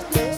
Gracias.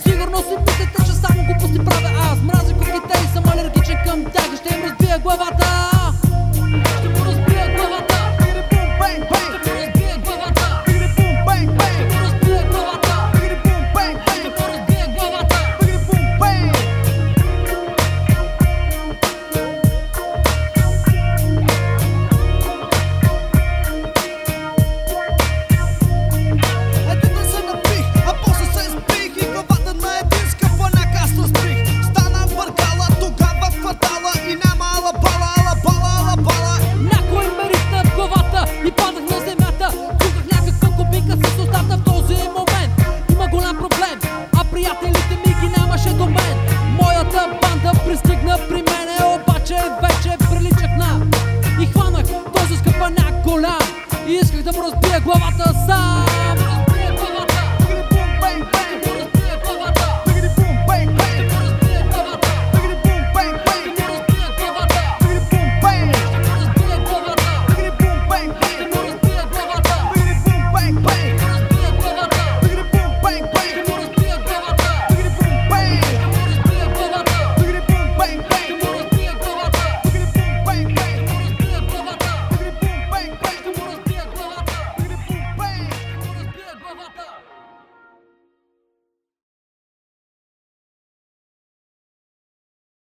Видишь, когда просто бегла в отца